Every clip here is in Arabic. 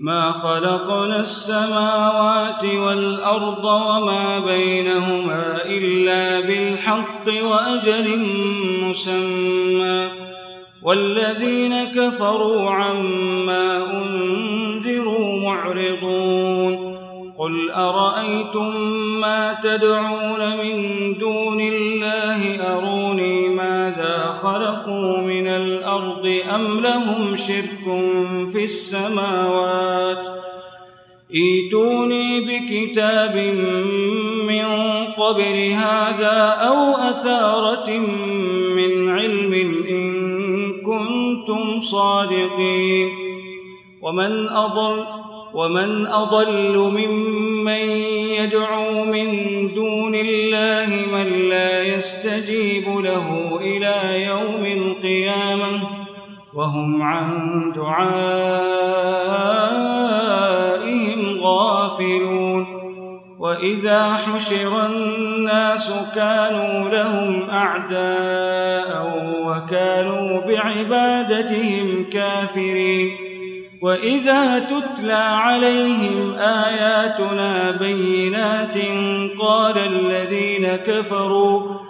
ما خلقنا السماوات والأرض وما بينهما إلا بالحق وأجل مسمى. والذين كفروا عما أنذروا معرضون. قل أرأيتم ما تدعون من دون الله؟ أروني ماذا خلقوا من الأرض أم لهم شرك في السماوات؟ إيتوني بكتاب من قبل هذا أو أثارة من علم إن كنتم صادقين. ومن أضل ومن أضل ممن يدعو من دون الله من لا يستجيب له إلى يوم القيامة. وهم عن دعائهم غافلون وإذا حشر الناس كانوا لهم أعداء وكانوا بعبادتهم كافرين وإذا تتلى عليهم آياتنا بينات قال الذين كفروا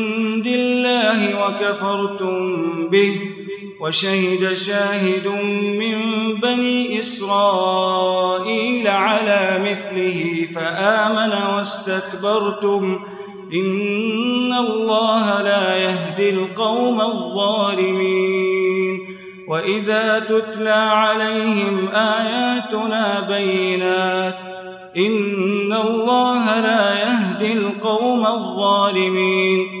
الله وكفرتم به وشهد شاهد من بني إسرائيل على مثله فآمن واستكبرتم. إن الله لا يهدي القوم الظالمين. وإذا تتلى عليهم آياتنا بينات إن الله لا يهدي القوم الظالمين.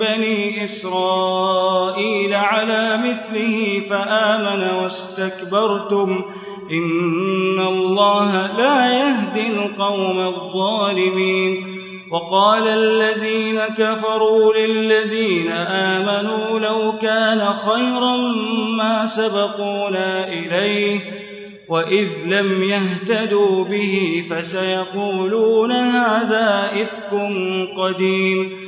بني إسرائيل على مثله فآمن واستكبرتم إن الله لا يهدي القوم الظالمين وقال الذين كفروا للذين آمنوا لو كان خيرا ما سبقونا إليه وإذ لم يهتدوا به فسيقولون هذا إفك قديم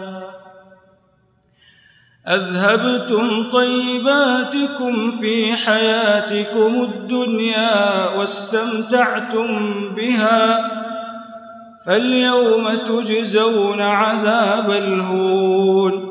أذهبتم طيباتكم في حياتكم الدنيا واستمتعتم بها فاليوم تجزون عذاب الهون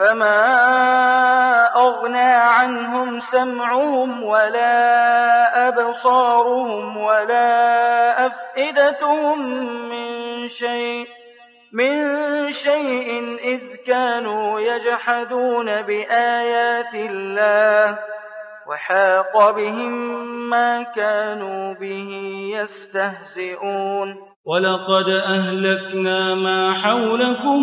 فما أغنى عنهم سمعهم ولا أبصارهم ولا أفئدتهم من شيء من شيء إذ كانوا يجحدون بآيات الله وحاق بهم ما كانوا به يستهزئون. ولقد أهلكنا ما حولكم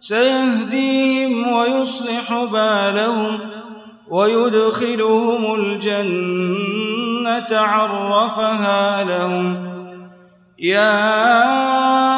سيهديهم ويصلح بالهم ويدخلهم الجنة عرفها لهم. يا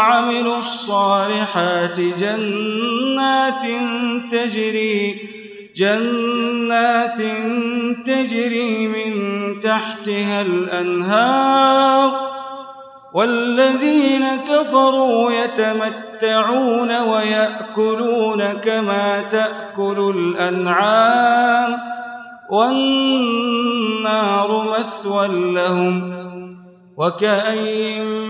وعملوا الصالحات جنات تجري جنات تجري من تحتها الأنهار. والذين كفروا يتمتعون ويأكلون كما تأكل الأنعام. والنار مثوى لهم وكأي من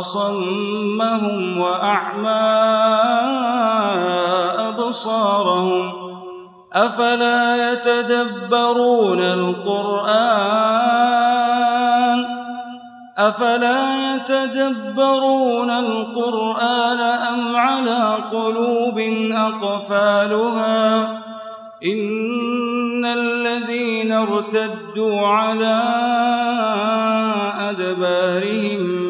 فأصمهم وأعمى أبصارهم أفلا يتدبرون القرآن أفلا يتدبرون القرآن أم على قلوب أقفالها إن الذين ارتدوا على أدبارهم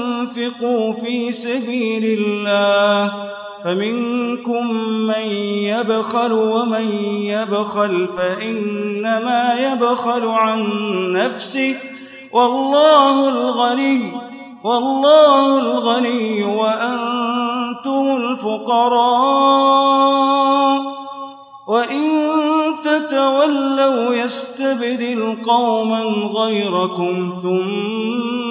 في سبيل الله فمنكم من يبخل ومن يبخل فإنما يبخل عن نفسه والله الغني والله الغني وأنتم الفقراء وإن تتولوا يستبدل قوما غيركم ثم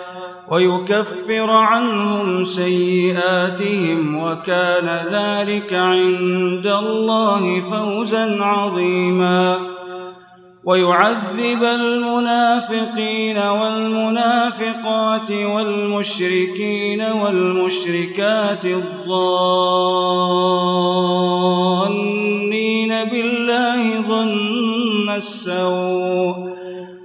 ويكفر عنهم سيئاتهم وكان ذلك عند الله فوزا عظيما. ويعذب المنافقين والمنافقات والمشركين والمشركات الظانين بالله ظن السوء.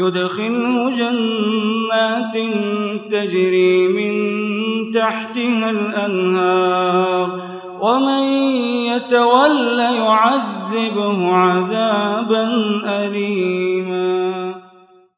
يدخله جنات تجري من تحتها الأنهار ومن يتول يعذبه عذابا أليما.